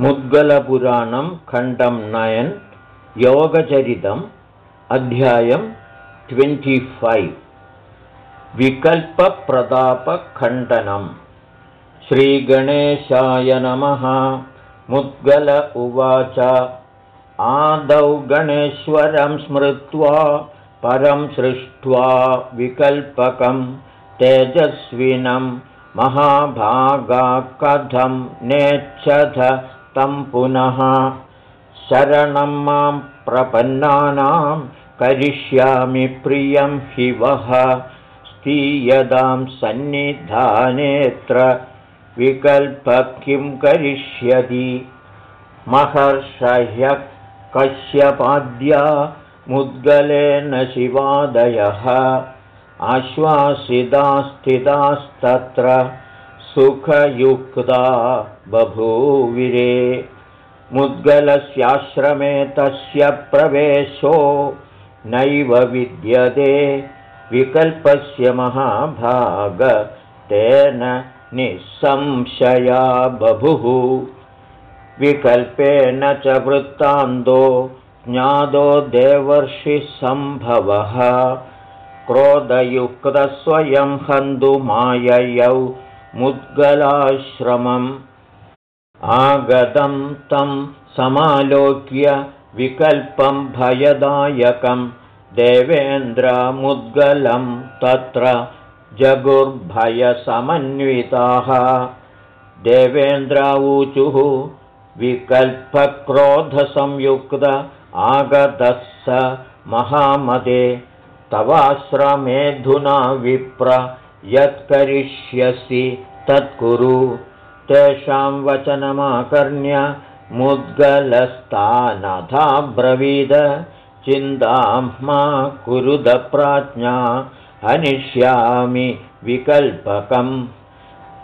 मुद्गलपुराणं खण्डं नयन् योगचरितम् अध्यायं ट्वेण्टिफैव् विकल्पप्रतापखण्डनं श्रीगणेशाय नमः। मुद्गल उवाच। आदौ गणेश्वरं स्मृत्वा परं सृष्ट्वा विकल्पकं तेजस्विनं महाभागा कथं नेच्छथ तं पुनः शरणं मां प्रपन्नानां करिष्यामि प्रियं हि वः। स्थीयतां सन्निधानेऽत्र विकल्प किं करिष्यति? महर्षह्यः कश्यपाद्या मुद्गलेन शिवादयः। आश्वासितास्थितास्तत्र सुखयुक्ता बभूविरे मुद्गलस्याश्रमे तस्य प्रवेशो नैव विद्यते। विकल्पस्य महाभाग तेन निःसंशया बभुः। विकल्पेन च वृत्तान्तो ज्ञातो देवर्षिसम्भवः क्रोधयुक्तस्वयं हन्तुमाययौ मुद्गलाश्रमम् आगतं तं समालोक्य विकल्पं भयदायकं। देवेन्द्रमुद्गलं तत्र जगुर्भयसमन्विताः। देवेन्द्रावूचुः विकल्पक्रोधसंयुक्त आगतः स महामदे। तवाश्रमेऽधुना विप्र यत्करिष्यसि तत्कुरु। तेषां वचनमाकर्ण्य मुद्गलस्तानथाब्रवीद चिन्तां मा कुरुदप्राज्ञा हनिष्यामि विकल्पकम्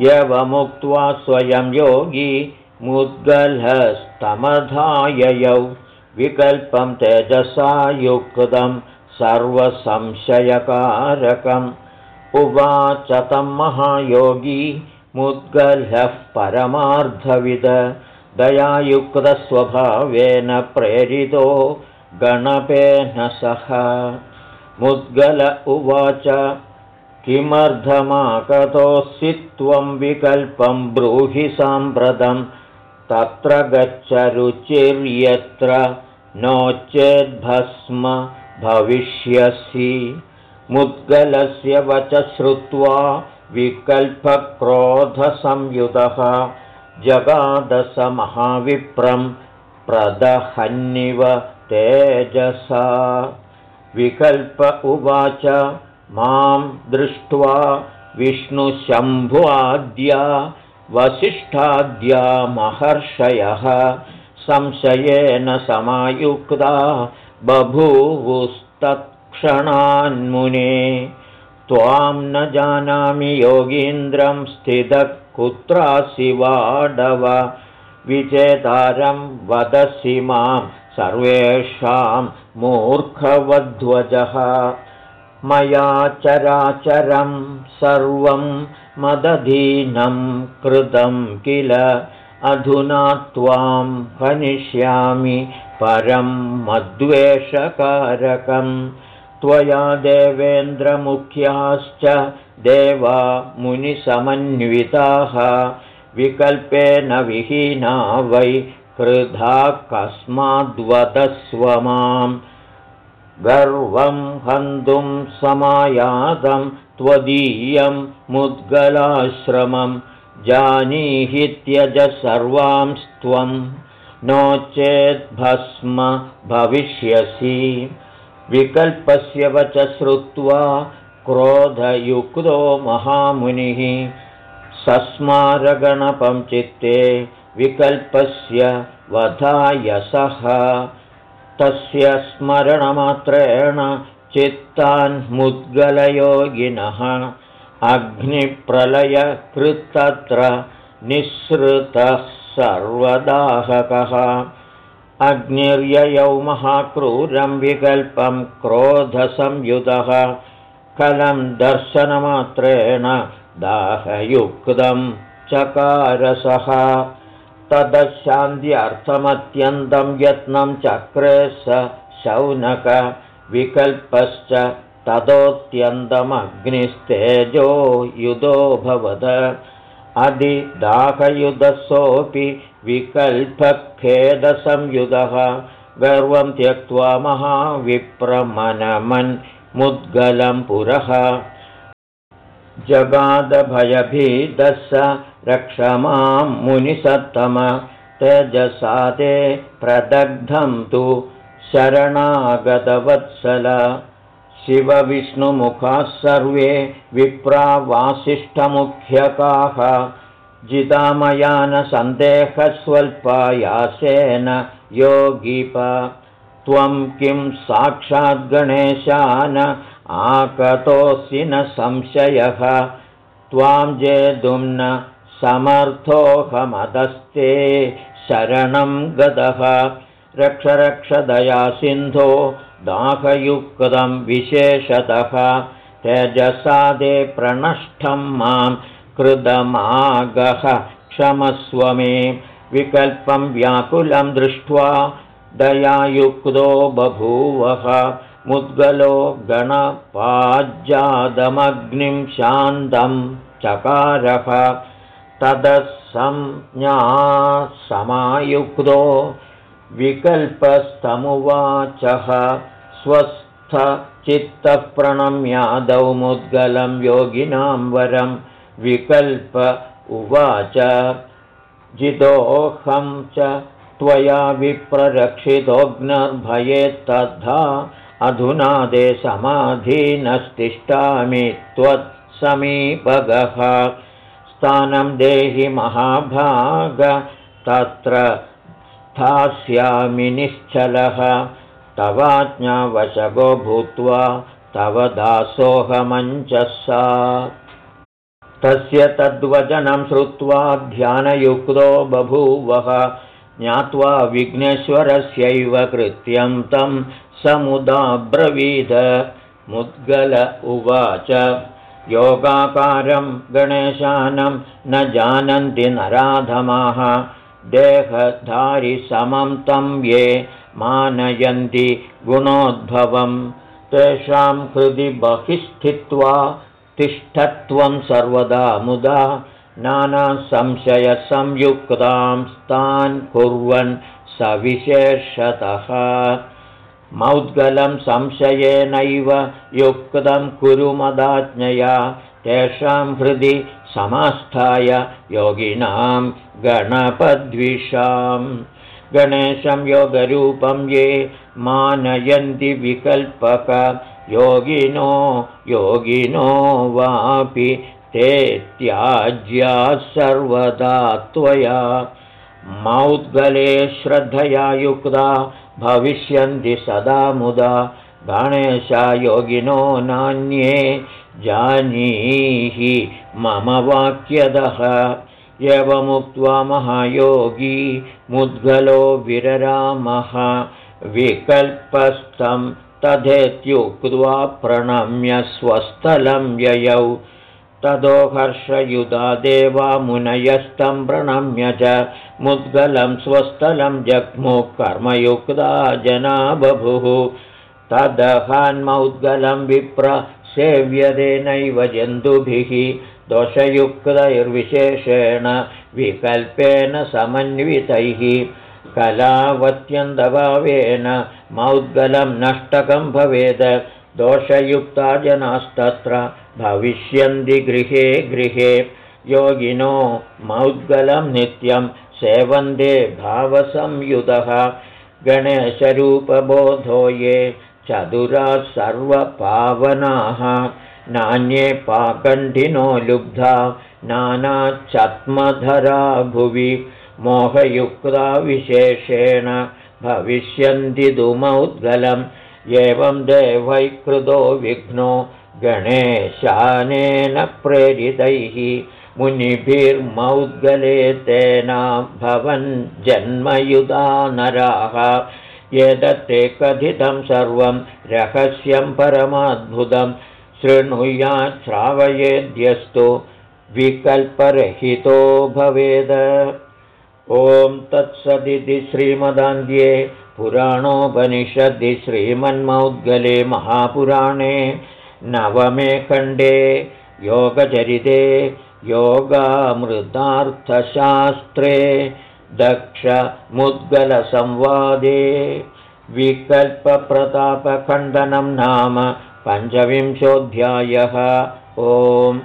यवमुक्त्वा स्वयं योगी मुद्गलस्तमधाययौ। विकल्पं तेजसा युक्तं सर्वसंशयकारकम् उवाच तं महायोगी मुद्गलः परमार्धविद। दयायुक्तस्वभावेन प्रेरितो गणपेन सह। मुद्गल उवाच किमर्धमाकतोऽसि त्वं विकल्पं ब्रूहि साम्प्रतं? तत्र गच्छ रुचिर्यत्र नो चेद्भस्म भविष्यसि मुद्गलस्य वच श्रुत्वा विकल्पक्रोधसंयुतः जगादसमहाविप्रं प्रदहन्निव तेजसा। विकल्प उवाच मां दृष्ट्वा विष्णुशम्भुवाद्या वसिष्ठाद्या महर्षयः संशयेन समायुक्ता बभूवुस्तत्क्षणान्मुने त्वां न जानामि योगीन्द्रं स्थितः कुत्रासि वाडव। विचेतारं वदसि मां सर्वेषां मूर्खवध्वजः। मया चराचरं सर्वं मदधीनं कृतं किल? अधुना त्वां हनिष्यामि परं मद्वेषकारकम् त्वया देवेन्द्रमुख्याश्च देवा मुनिसमन्विताः विकल्पेन विहीना वै कृधा कस्माद्वदस्व मां गर्वं हन्तुं समायातं त्वदीयं मुद्गलाश्रमं जानीहि त्यज सर्वांस्त्वं। नो चेद्भस्म भविष्यसि विकल्पस्य वच श्रुत्वा क्रोधयुक्तो महामुनिः सस्मारगणपं चित्ते विकल्पस्य वधायसः तस्य स्मरणमात्रेण चित्तान्मुद्गलयोगिनः अग्निप्रलयकृत्तत्र निःसृतः सर्वदाहकः अग्निर्ययौ महाक्रूरं विकल्पं क्रोधसंयुतः कलं दर्शनमात्रेण दाहयुक्तं चकारसः। तदशान्त्यर्थमत्यन्तं यत्नं चक्रे स शौनक विकल्पश्च ततोऽत्यन्तमग्निस्तेजो युधोऽभवद अधिदाहयुधसोऽपि विकल्पखेदसंयुधः गर्वं त्यक्त्वा महाविप्रमनमन्मुद्गलं पुरः। जगादभयभीदः रक्ष मां मुनिसत्तम तेजसादे प्रदग्धं तु शरणागतवत्सल शिवविष्णुमुखाः सर्वे विप्रावासिष्ठमुख्यकाः। जितामयानसन्देहस्वल्पायासेन योगीप। त्वं किं साक्षाद्गणेशान आकतोऽसि न संशयः। त्वां जेतुं न समर्थोऽहमदस्ते शरणं गतः रक्षरक्षदया सिन्धो दाहयुक्तं विशेषतः तेजसादे प्रणष्टं मां कृतमागः क्षमस्व मे विकल्पं व्याकुलं दृष्ट्वा दयायुक्तो बभूवः मुद्गलो गणपाज्जादमग्निं शान्तं चकारः तदसंज्ञासमायुक्तो विकल्पस्तमुवाचः स्वस्थचित्तः प्रणम्यादौ मुद्गलं योगिनां वरं विकल्प उवाच। जितोऽहं च त्वया विप्ररक्षितोऽग्नर्भयेत्तथा अधुना दे समाधीनस्तिष्ठामि त्वत्समीपगः स्थानं देहि महाभाग तत्र स्थास्यामि निश्चलः तवाज्ञावशगो भूत्वा तव दासोऽहमञ्चसा तस्य तद्वचनं श्रुत्वा ध्यानयुक्तो बभूवः ज्ञात्वा विघ्नेश्वरस्यैव कृत्यं तं समुदाब्रवीद। मुद्गल उवाच योगाकारं गणेशानं न जानन्ति नराधमाः देहधारिसमं तं ये मानयन्ति गुणोद्भवं। तेषां हृदि बहिस्थित्वा तिष्ठत्वं सर्वदा मुदा नानासंशयसंयुक्तां तान् कुर्वन् सविशेषतः मौद्गलं संशयेनैव युक्तं कुरु मदाज्ञया तेषां हृदि समास्थाय योगिनां गणपद्विषां गणेशं योगरूपं ये मानयन्ति विकल्पक योगिनो योगिनो वापि ते त्याज्याः सर्वदा त्वया मौद्गले श्रद्धया युक्ता भविष्यन्ति सदा मुदा। गणेशयोगिनो नान्ये जानीहि मम वाक्यदः। एवमुक्त्वा महायोगी मुद्गलो विररामः। विकल्पस्थं तथेत्युक्त्वा प्रणम्य स्वस्थलं ययौ ततो हर्षयुधा देवा मुनयस्तं प्रणम्य च मुद्गलं स्वस्थलं जग्मुः जना बभुः तदहन्मौद्गलं विप्र सेव्यदेनैव जन्तुभिः। दोषयुक्तैर्विशेषेण विकल्पेन समन्वितैः। कलावत्यन्तभावेन मौद्गलं नष्टकं भवेत् दोषयुक्ता जनास्तत्र भविष्यन्ति गृहे गृहे। योगिनो मौद्गलं नित्यं सेवन्ते भावसंयुतः गणेशरूपबोधो ये चतुराः सर्वपावनाः। नान्ये पाकण्ठिनो लुब्धा नानाच्छत्मधरा भुवि। मोहयुक्ता विशेषेण भविष्यन्ति दुमौद्गलम् एवं देवैकृतो विघ्नो गणेशानेन प्रेरितैः मुनिभिर्मौद्गले तेन भवन् जन्मयुधा नराः एतत्ते कथितं सर्वं रहस्यं परमाद्भुतं। शृणुयात् श्रावयेद्यस्तु विकल्परहितो भवेद। ॐ तत्सदिति श्रीमदान्ध्ये पुराणोपनिषदि श्रीमन्मौद्गले महापुराणे नवमे खण्डे योगचरिते योगामृतार्थशास्त्रे दक्षमुद्गलसंवादे विकल्पप्रतापखण्डनं नाम पञ्चविंशोऽध्यायः। ओम्